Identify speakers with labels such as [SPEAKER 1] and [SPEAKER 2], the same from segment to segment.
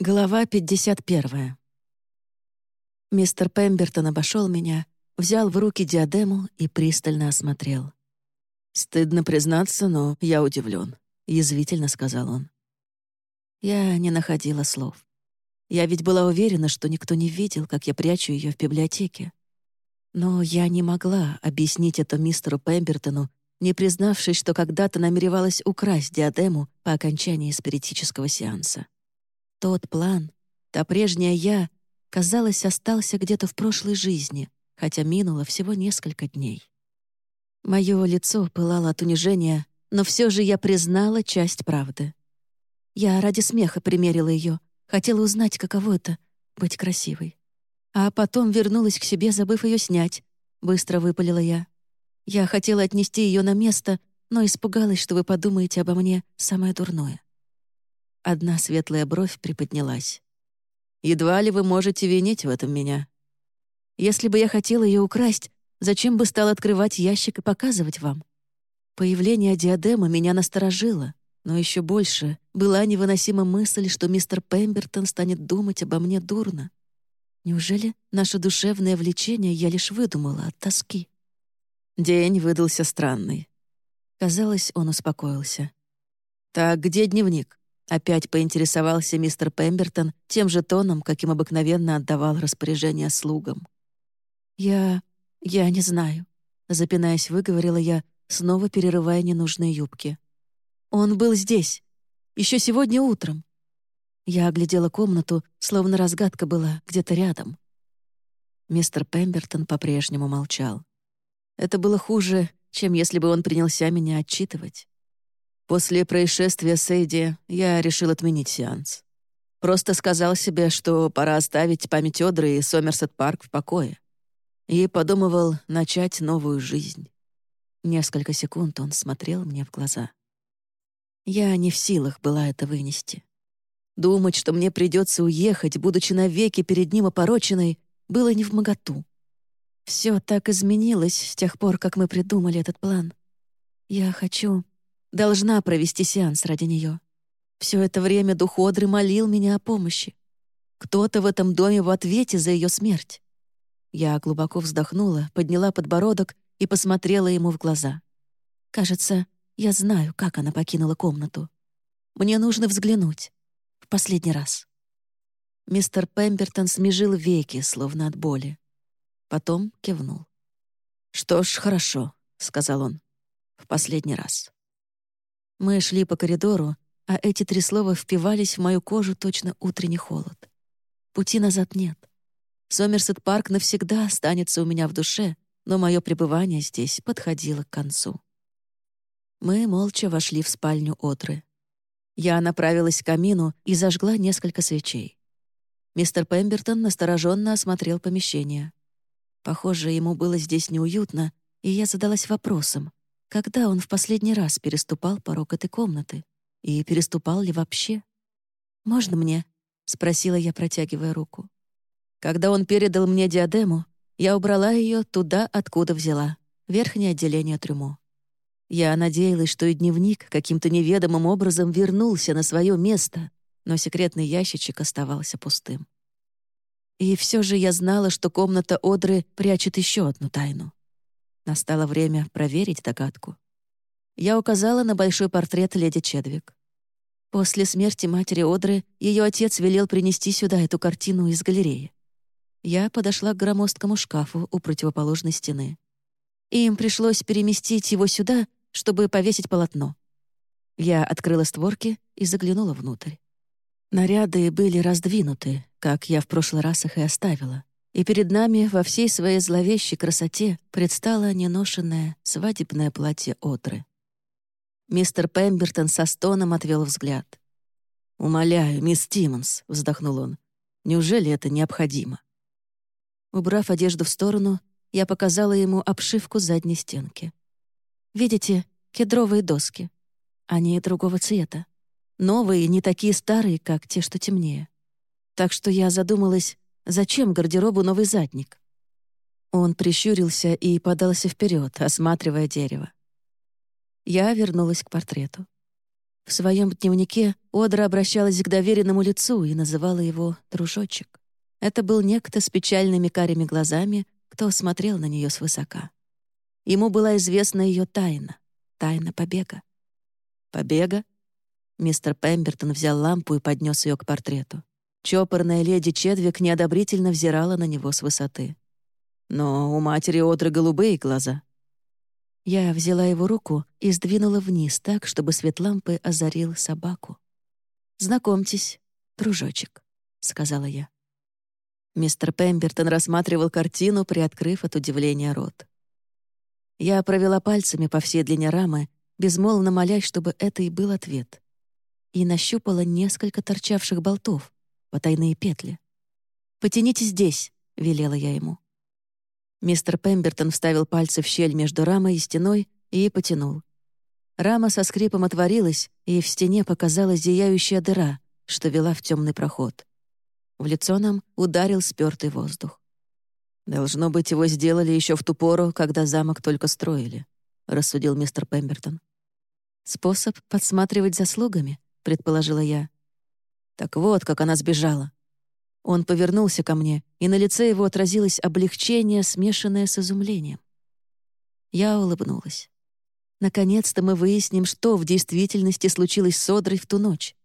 [SPEAKER 1] Глава 51. Мистер Пембертон обошел меня, взял в руки диадему и пристально осмотрел. «Стыдно признаться, но я удивлен», — язвительно сказал он. Я не находила слов. Я ведь была уверена, что никто не видел, как я прячу ее в библиотеке. Но я не могла объяснить это мистеру Пембертону, не признавшись, что когда-то намеревалась украсть диадему по окончании спиритического сеанса. Тот план, та прежняя я, казалось, остался где-то в прошлой жизни, хотя минуло всего несколько дней. Мое лицо пылало от унижения, но все же я признала часть правды. Я ради смеха примерила ее, хотела узнать, каково это — быть красивой. А потом вернулась к себе, забыв ее снять. Быстро выпалила я. Я хотела отнести ее на место, но испугалась, что вы подумаете обо мне самое дурное. Одна светлая бровь приподнялась. «Едва ли вы можете винить в этом меня. Если бы я хотела ее украсть, зачем бы стал открывать ящик и показывать вам? Появление диадема меня насторожило, но еще больше была невыносима мысль, что мистер Пембертон станет думать обо мне дурно. Неужели наше душевное влечение я лишь выдумала от тоски? День выдался странный. Казалось, он успокоился. «Так где дневник?» Опять поинтересовался мистер Пембертон тем же тоном, каким обыкновенно отдавал распоряжение слугам. «Я... я не знаю», — запинаясь, выговорила я, снова перерывая ненужные юбки. «Он был здесь. еще сегодня утром». Я оглядела комнату, словно разгадка была где-то рядом. Мистер Пембертон по-прежнему молчал. Это было хуже, чем если бы он принялся меня отчитывать. После происшествия с Эйди я решил отменить сеанс. Просто сказал себе, что пора оставить память Одры и Сомерсет-парк в покое. И подумывал начать новую жизнь. Несколько секунд он смотрел мне в глаза. Я не в силах была это вынести. Думать, что мне придется уехать, будучи навеки перед ним опороченной, было не в моготу. Все так изменилось с тех пор, как мы придумали этот план. Я хочу Должна провести сеанс ради нее. Все это время дух Одры молил меня о помощи. Кто-то в этом доме в ответе за ее смерть. Я глубоко вздохнула, подняла подбородок и посмотрела ему в глаза. Кажется, я знаю, как она покинула комнату. Мне нужно взглянуть. В последний раз. Мистер Пембертон смежил веки, словно от боли. Потом кивнул. «Что ж, хорошо», — сказал он. «В последний раз». Мы шли по коридору, а эти три слова впивались в мою кожу точно утренний холод. Пути назад нет. Сомерсет-парк навсегда останется у меня в душе, но мое пребывание здесь подходило к концу. Мы молча вошли в спальню Отры. Я направилась к камину и зажгла несколько свечей. Мистер Пембертон настороженно осмотрел помещение. Похоже, ему было здесь неуютно, и я задалась вопросом, когда он в последний раз переступал порог этой комнаты? И переступал ли вообще? «Можно мне?» — спросила я, протягивая руку. Когда он передал мне диадему, я убрала ее туда, откуда взяла, верхнее отделение трюмо. Я надеялась, что и дневник каким-то неведомым образом вернулся на свое место, но секретный ящичек оставался пустым. И все же я знала, что комната Одры прячет еще одну тайну. Настало время проверить догадку. Я указала на большой портрет леди Чедвик. После смерти матери Одры ее отец велел принести сюда эту картину из галереи. Я подошла к громоздкому шкафу у противоположной стены. Им пришлось переместить его сюда, чтобы повесить полотно. Я открыла створки и заглянула внутрь. Наряды были раздвинуты, как я в прошлый раз их и оставила и перед нами во всей своей зловещей красоте предстало неношенное свадебное платье Отры. Мистер Пембертон со стоном отвел взгляд. «Умоляю, мисс Тиммонс», — вздохнул он, — «неужели это необходимо?» Убрав одежду в сторону, я показала ему обшивку задней стенки. «Видите, кедровые доски. Они другого цвета. Новые, не такие старые, как те, что темнее. Так что я задумалась, Зачем гардеробу новый задник? Он прищурился и подался вперед, осматривая дерево. Я вернулась к портрету. В своем дневнике Одра обращалась к доверенному лицу и называла его «дружочек». Это был некто с печальными карими глазами, кто смотрел на нее свысока. Ему была известна ее тайна, тайна побега. «Побега?» Мистер Пембертон взял лампу и поднес ее к портрету. Чопорная леди Чедвик неодобрительно взирала на него с высоты. «Но у матери Одры голубые глаза», я взяла его руку и сдвинула вниз так, чтобы свет лампы озарил собаку. «Знакомьтесь, дружочек», — сказала я. Мистер Пембертон рассматривал картину, приоткрыв от удивления рот. Я провела пальцами по всей длине рамы, безмолвно молясь, чтобы это и был ответ. И нащупала несколько торчавших болтов, потайные петли. «Потяните здесь», — велела я ему. Мистер Пембертон вставил пальцы в щель между рамой и стеной и потянул. Рама со скрипом отворилась, и в стене показалась зияющая дыра, что вела в темный проход. В лицо нам ударил спёртый воздух. «Должно быть, его сделали еще в ту пору, когда замок только строили», — рассудил мистер Пембертон. «Способ подсматривать за слугами», — предположила я. «Так вот, как она сбежала. Он повернулся ко мне, и на лице его отразилось облегчение, смешанное с изумлением. Я улыбнулась. Наконец-то мы выясним, что в действительности случилось с Одрой в ту ночь.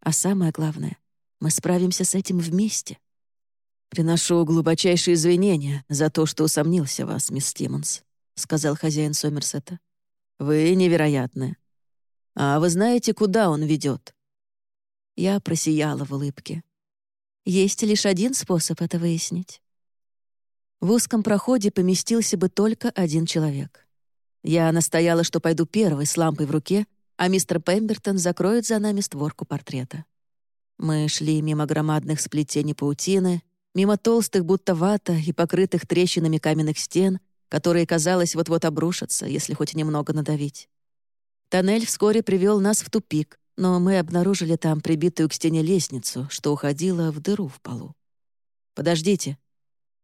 [SPEAKER 1] А самое главное, мы справимся с этим вместе. «Приношу глубочайшие извинения за то, что усомнился в вас, мисс Тиммонс», — сказал хозяин Сомерсета. «Вы невероятны. А вы знаете, куда он ведет?» Я просияла в улыбке. Есть лишь один способ это выяснить. В узком проходе поместился бы только один человек. Я настояла, что пойду первой с лампой в руке, а мистер Пембертон закроет за нами створку портрета. Мы шли мимо громадных сплетений паутины, мимо толстых, будто вата, и покрытых трещинами каменных стен, которые, казалось, вот-вот обрушатся, если хоть немного надавить. Тоннель вскоре привел нас в тупик, но мы обнаружили там прибитую к стене лестницу, что уходила в дыру в полу. «Подождите».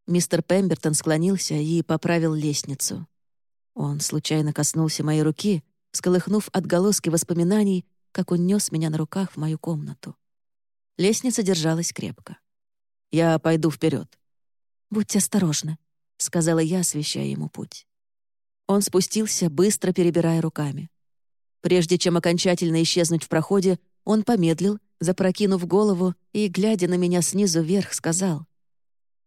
[SPEAKER 1] Мистер Пембертон склонился и поправил лестницу. Он случайно коснулся моей руки, всколыхнув отголоски воспоминаний, как он нес меня на руках в мою комнату. Лестница держалась крепко. «Я пойду вперед. «Будьте осторожны», — сказала я, освещая ему путь. Он спустился, быстро перебирая руками. Прежде чем окончательно исчезнуть в проходе, он помедлил, запрокинув голову и, глядя на меня снизу вверх, сказал,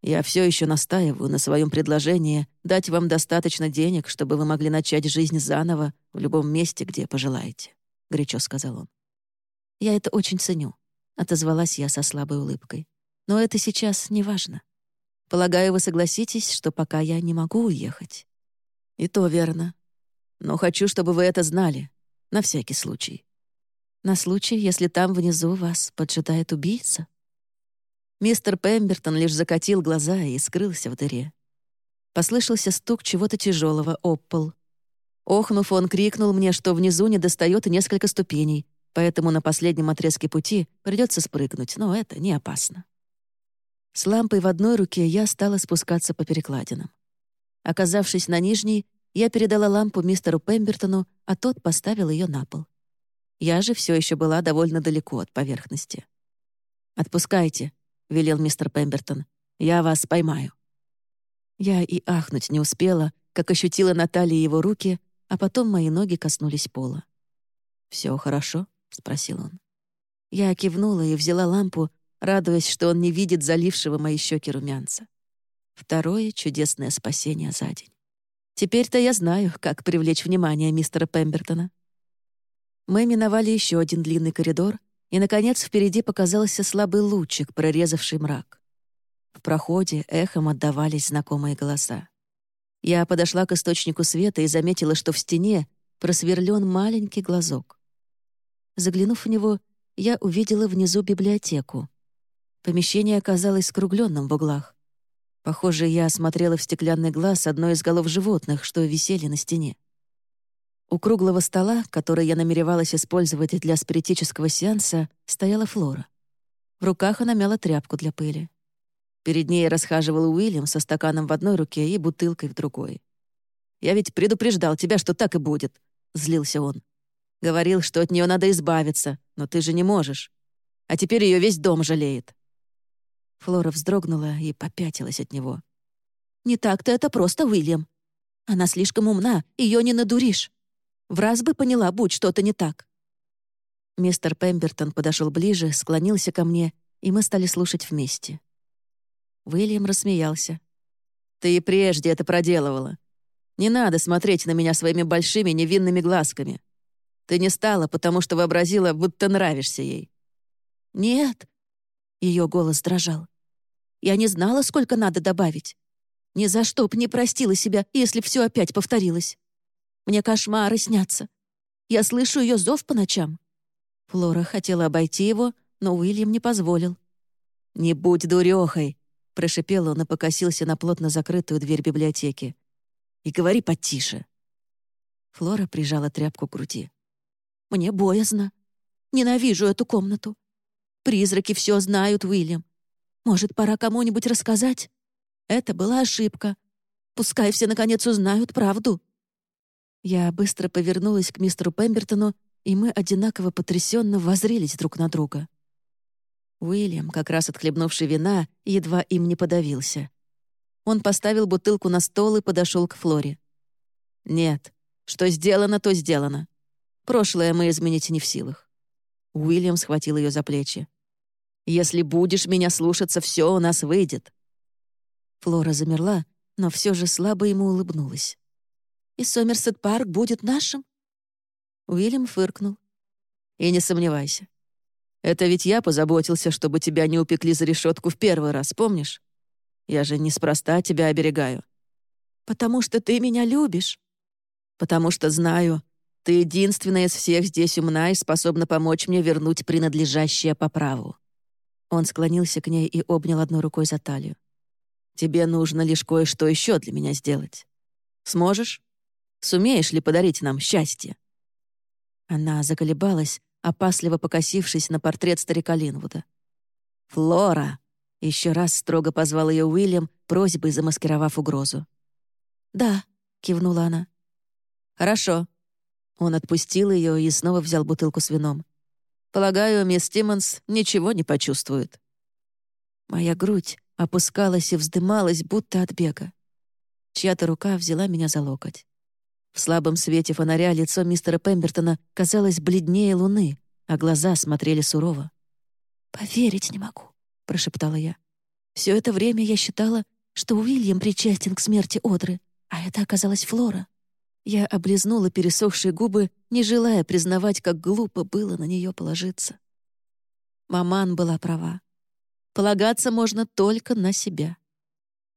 [SPEAKER 1] «Я все еще настаиваю на своем предложении дать вам достаточно денег, чтобы вы могли начать жизнь заново в любом месте, где пожелаете», — горячо сказал он. «Я это очень ценю», — отозвалась я со слабой улыбкой. «Но это сейчас не важно. Полагаю, вы согласитесь, что пока я не могу уехать». «И то верно. Но хочу, чтобы вы это знали. На всякий случай. На случай, если там внизу вас поджидает убийца? Мистер Пембертон лишь закатил глаза и скрылся в дыре. Послышался стук чего-то тяжелого об пол. Охнув, он крикнул мне, что внизу не достает несколько ступеней, поэтому на последнем отрезке пути придется спрыгнуть, но это не опасно. С лампой в одной руке я стала спускаться по перекладинам. Оказавшись на нижней, я передала лампу мистеру Пембертону, а тот поставил ее на пол. Я же все еще была довольно далеко от поверхности. «Отпускайте», — велел мистер Пембертон. «Я вас поймаю». Я и ахнуть не успела, как ощутила на его руки, а потом мои ноги коснулись пола. Все хорошо?» — спросил он. Я кивнула и взяла лампу, радуясь, что он не видит залившего мои щеки румянца. Второе чудесное спасение за день. Теперь-то я знаю, как привлечь внимание мистера Пембертона. Мы миновали еще один длинный коридор, и, наконец, впереди показался слабый лучик, прорезавший мрак. В проходе эхом отдавались знакомые голоса. Я подошла к источнику света и заметила, что в стене просверлен маленький глазок. Заглянув в него, я увидела внизу библиотеку. Помещение оказалось скругленным в углах. Похоже, я осмотрела в стеклянный глаз одно из голов животных, что висели на стене. У круглого стола, который я намеревалась использовать для спиритического сеанса, стояла Флора. В руках она мяла тряпку для пыли. Перед ней расхаживал Уильям со стаканом в одной руке и бутылкой в другой. «Я ведь предупреждал тебя, что так и будет», — злился он. Говорил, что от нее надо избавиться, но ты же не можешь. А теперь ее весь дом жалеет». Флора вздрогнула и попятилась от него. «Не так-то это просто, Уильям. Она слишком умна, ее не надуришь. В раз бы поняла, будь что-то не так». Мистер Пембертон подошел ближе, склонился ко мне, и мы стали слушать вместе. Уильям рассмеялся. «Ты и прежде это проделывала. Не надо смотреть на меня своими большими невинными глазками. Ты не стала, потому что вообразила, будто нравишься ей». «Нет», — ее голос дрожал. «Я не знала, сколько надо добавить. Ни за что б не простила себя, если все опять повторилось. Мне кошмары снятся. Я слышу ее зов по ночам». Флора хотела обойти его, но Уильям не позволил. «Не будь дурехой», — прошипел он и покосился на плотно закрытую дверь библиотеки. «И говори потише». Флора прижала тряпку к груди. «Мне боязно. Ненавижу эту комнату. Призраки все знают, Уильям. Может, пора кому-нибудь рассказать? Это была ошибка. Пускай все наконец узнают правду». Я быстро повернулась к мистеру Пембертону, и мы одинаково потрясенно возрились друг на друга. Уильям, как раз отхлебнувший вина, едва им не подавился. Он поставил бутылку на стол и подошел к Флоре. «Нет, что сделано, то сделано. Прошлое мы изменить не в силах». Уильям схватил ее за плечи. «Если будешь меня слушаться, все у нас выйдет». Флора замерла, но все же слабо ему улыбнулась. «И Сомерсет-парк будет нашим?» Уильям фыркнул. «И не сомневайся. Это ведь я позаботился, чтобы тебя не упекли за решетку в первый раз, помнишь? Я же неспроста тебя оберегаю. Потому что ты меня любишь. Потому что знаю, ты единственная из всех здесь умна и способна помочь мне вернуть принадлежащее по праву». Он склонился к ней и обнял одной рукой за талию. «Тебе нужно лишь кое-что еще для меня сделать. Сможешь? Сумеешь ли подарить нам счастье?» Она заколебалась, опасливо покосившись на портрет старика Линвуда. «Флора!» — еще раз строго позвал ее Уильям, просьбой замаскировав угрозу. «Да», — кивнула она. «Хорошо». Он отпустил ее и снова взял бутылку с вином. «Полагаю, мисс Тиммонс ничего не почувствует». Моя грудь опускалась и вздымалась, будто от бега. Чья-то рука взяла меня за локоть. В слабом свете фонаря лицо мистера Пембертона казалось бледнее луны, а глаза смотрели сурово. «Поверить не могу», — прошептала я. Все это время я считала, что Уильям причастен к смерти Одры, а это оказалась Флора. Я облизнула пересохшие губы, не желая признавать, как глупо было на нее положиться. Маман была права. Полагаться можно только на себя.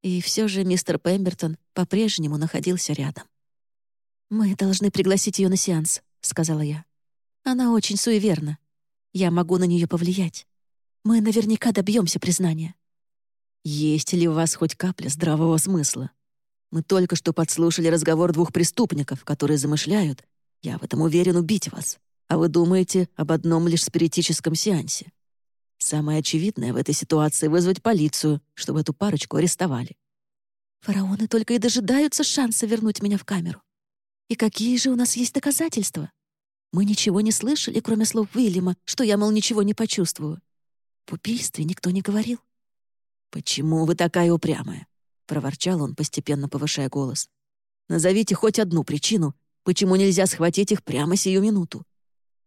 [SPEAKER 1] И все же мистер Пембертон по-прежнему находился рядом. «Мы должны пригласить ее на сеанс», — сказала я. «Она очень суеверна. Я могу на нее повлиять. Мы наверняка добьемся признания». «Есть ли у вас хоть капля здравого смысла? Мы только что подслушали разговор двух преступников, которые замышляют, я в этом уверен, убить вас. А вы думаете об одном лишь спиритическом сеансе. Самое очевидное в этой ситуации — вызвать полицию, чтобы эту парочку арестовали. Фараоны только и дожидаются шанса вернуть меня в камеру. И какие же у нас есть доказательства? Мы ничего не слышали, кроме слов Уильяма, что я, мол, ничего не почувствую. В убийстве никто не говорил. «Почему вы такая упрямая?» — проворчал он, постепенно повышая голос. «Назовите хоть одну причину, почему нельзя схватить их прямо сию минуту.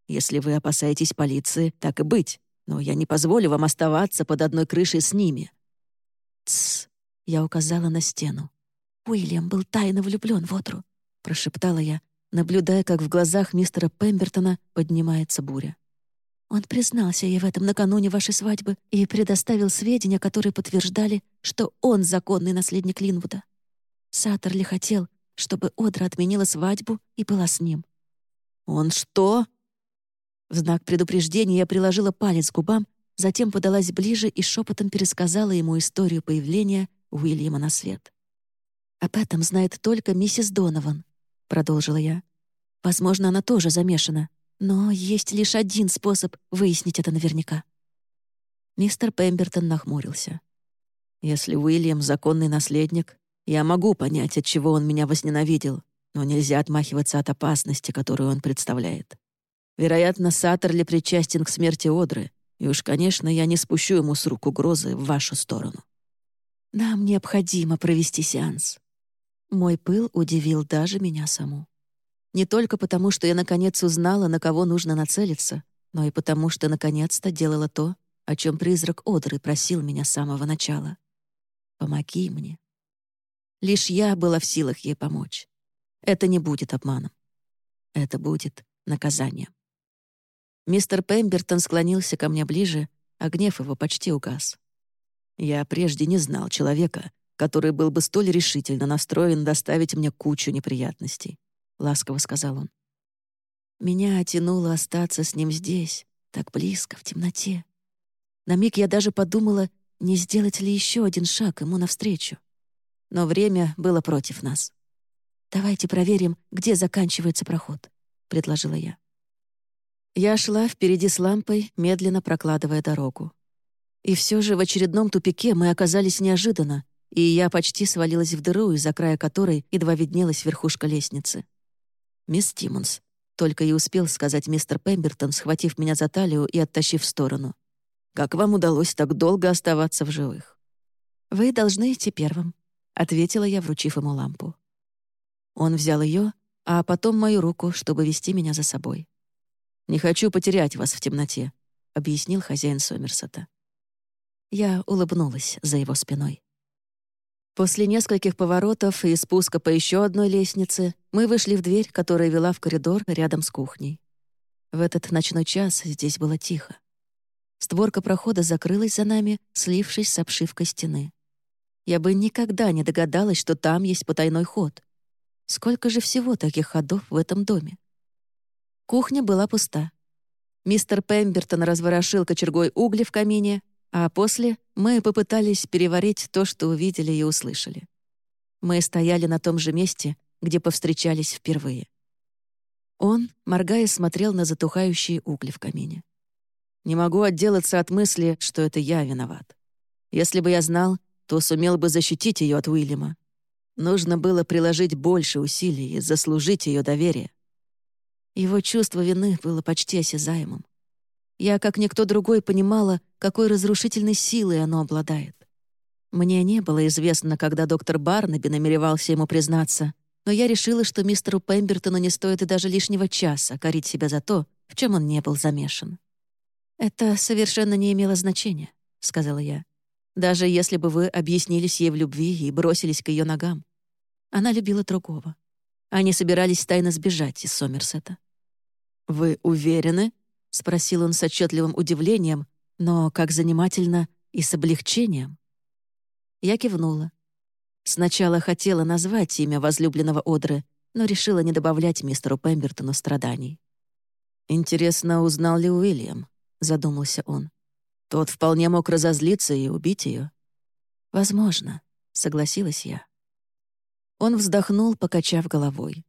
[SPEAKER 1] Если вы опасаетесь полиции, так и быть, но я не позволю вам оставаться под одной крышей с ними». «Тссс», — я указала на стену. Уильям был тайно влюблен в Отру. — прошептала я, наблюдая, как в глазах мистера Пембертона поднимается буря. Он признался ей в этом накануне вашей свадьбы и предоставил сведения, которые подтверждали, что он законный наследник Линвуда. Саттерли хотел, чтобы Одра отменила свадьбу и была с ним. «Он что?» В знак предупреждения я приложила палец к губам, затем подалась ближе и шепотом пересказала ему историю появления Уильяма на свет. Об этом знает только миссис Донован продолжила я. «Возможно, она тоже замешана, но есть лишь один способ выяснить это наверняка». Мистер Пембертон нахмурился. «Если Уильям — законный наследник, я могу понять, от чего он меня возненавидел, но нельзя отмахиваться от опасности, которую он представляет. Вероятно, Саттерли причастен к смерти Одры, и уж, конечно, я не спущу ему с рук угрозы в вашу сторону. Нам необходимо провести сеанс. Мой пыл удивил даже меня саму. Не только потому, что я наконец узнала, на кого нужно нацелиться, но и потому, что наконец-то делала то, о чем призрак Одры просил меня с самого начала. «Помоги мне». Лишь я была в силах ей помочь. Это не будет обманом. Это будет наказанием. Мистер Пембертон склонился ко мне ближе, а гнев его почти угас. Я прежде не знал человека, который был бы столь решительно настроен доставить мне кучу неприятностей», — ласково сказал он. Меня тянуло остаться с ним здесь, так близко, в темноте. На миг я даже подумала, не сделать ли еще один шаг ему навстречу. Но время было против нас. «Давайте проверим, где заканчивается проход», — предложила я. Я шла впереди с лампой, медленно прокладывая дорогу. И все же в очередном тупике мы оказались неожиданно, и я почти свалилась в дыру, из-за края которой едва виднелась верхушка лестницы. «Мисс Тиммонс», — только и успел сказать мистер Пембертон, схватив меня за талию и оттащив в сторону. «Как вам удалось так долго оставаться в живых?» «Вы должны идти первым», — ответила я, вручив ему лампу. Он взял ее, а потом мою руку, чтобы вести меня за собой. «Не хочу потерять вас в темноте», — объяснил хозяин Сомерсета. Я улыбнулась за его спиной. После нескольких поворотов и спуска по еще одной лестнице мы вышли в дверь, которая вела в коридор рядом с кухней. В этот ночной час здесь было тихо. Створка прохода закрылась за нами, слившись с обшивкой стены. Я бы никогда не догадалась, что там есть потайной ход. Сколько же всего таких ходов в этом доме? Кухня была пуста. Мистер Пембертон разворошил кочергой угли в камине, а после мы попытались переварить то, что увидели и услышали. Мы стояли на том же месте, где повстречались впервые. Он, моргая, смотрел на затухающие угли в камине. Не могу отделаться от мысли, что это я виноват. Если бы я знал, то сумел бы защитить ее от Уильяма. Нужно было приложить больше усилий и заслужить ее доверие. Его чувство вины было почти осязаемым. Я, как никто другой, понимала, какой разрушительной силой оно обладает. Мне не было известно, когда доктор Барнаби намеревался ему признаться, но я решила, что мистеру Пембертону не стоит и даже лишнего часа корить себя за то, в чем он не был замешан. «Это совершенно не имело значения», — сказала я. «Даже если бы вы объяснились ей в любви и бросились к ее ногам. Она любила другого. Они собирались тайно сбежать из Сомерсета. «Вы уверены?» — спросил он с отчетливым удивлением, но как занимательно и с облегчением. Я кивнула. Сначала хотела назвать имя возлюбленного Одры, но решила не добавлять мистеру Пембертону страданий. «Интересно, узнал ли Уильям?» — задумался он. «Тот вполне мог разозлиться и убить ее. «Возможно», — согласилась я. Он вздохнул, покачав головой.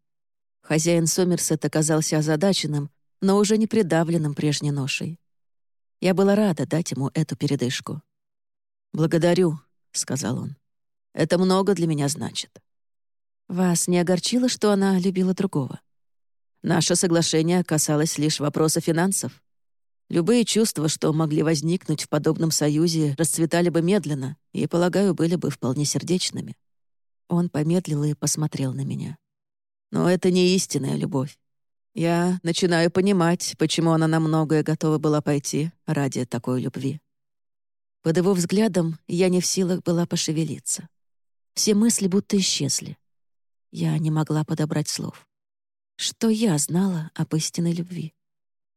[SPEAKER 1] Хозяин Сомерсет оказался озадаченным, но уже не придавленным прежней ношей. Я была рада дать ему эту передышку. «Благодарю», — сказал он. «Это много для меня значит». «Вас не огорчило, что она любила другого?» «Наше соглашение касалось лишь вопроса финансов. Любые чувства, что могли возникнуть в подобном союзе, расцветали бы медленно и, полагаю, были бы вполне сердечными. Он помедлил и посмотрел на меня. «Но это не истинная любовь. Я начинаю понимать, почему она на многое готова была пойти ради такой любви». Под его взглядом я не в силах была пошевелиться. Все мысли будто исчезли. Я не могла подобрать слов. Что я знала об истинной любви?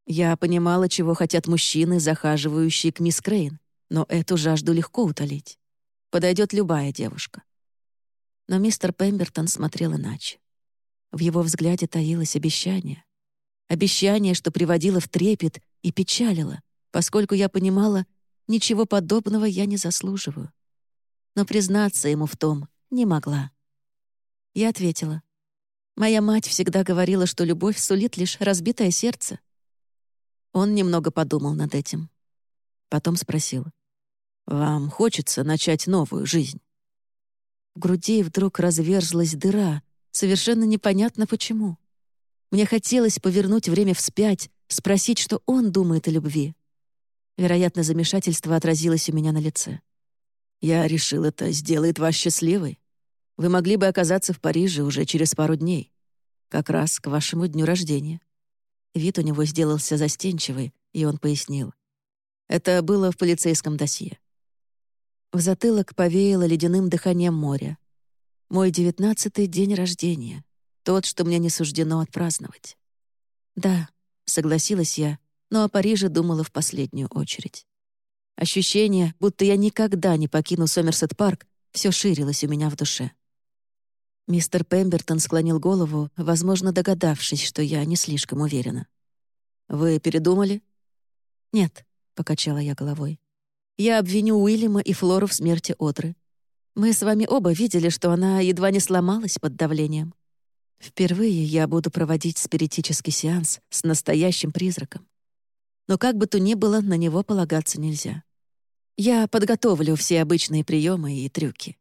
[SPEAKER 1] Я понимала, чего хотят мужчины, захаживающие к мисс Крейн, но эту жажду легко утолить. Подойдет любая девушка. Но мистер Пембертон смотрел иначе. В его взгляде таилось обещание. Обещание, что приводило в трепет и печалило, поскольку я понимала, ничего подобного я не заслуживаю. Но признаться ему в том не могла. Я ответила. Моя мать всегда говорила, что любовь сулит лишь разбитое сердце. Он немного подумал над этим. Потом спросил. «Вам хочется начать новую жизнь?» В груди вдруг разверзлась дыра, совершенно непонятно почему. Мне хотелось повернуть время вспять, спросить, что он думает о любви. Вероятно, замешательство отразилось у меня на лице. «Я решил, это сделает вас счастливой. Вы могли бы оказаться в Париже уже через пару дней. Как раз к вашему дню рождения». Вид у него сделался застенчивый, и он пояснил. Это было в полицейском досье. В затылок повеяло ледяным дыханием моря. Мой девятнадцатый день рождения. Тот, что мне не суждено отпраздновать. Да, согласилась я, но о Париже думала в последнюю очередь. Ощущение, будто я никогда не покину Сомерсет-парк, все ширилось у меня в душе. Мистер Пембертон склонил голову, возможно, догадавшись, что я не слишком уверена. «Вы передумали?» «Нет», — покачала я головой. «Я обвиню Уильяма и Флору в смерти Одры. Мы с вами оба видели, что она едва не сломалась под давлением. Впервые я буду проводить спиритический сеанс с настоящим призраком. Но как бы то ни было, на него полагаться нельзя. Я подготовлю все обычные приемы и трюки.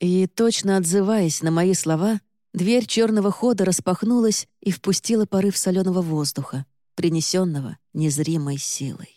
[SPEAKER 1] И, точно отзываясь на мои слова, дверь черного хода распахнулась и впустила порыв соленого воздуха, принесенного незримой силой.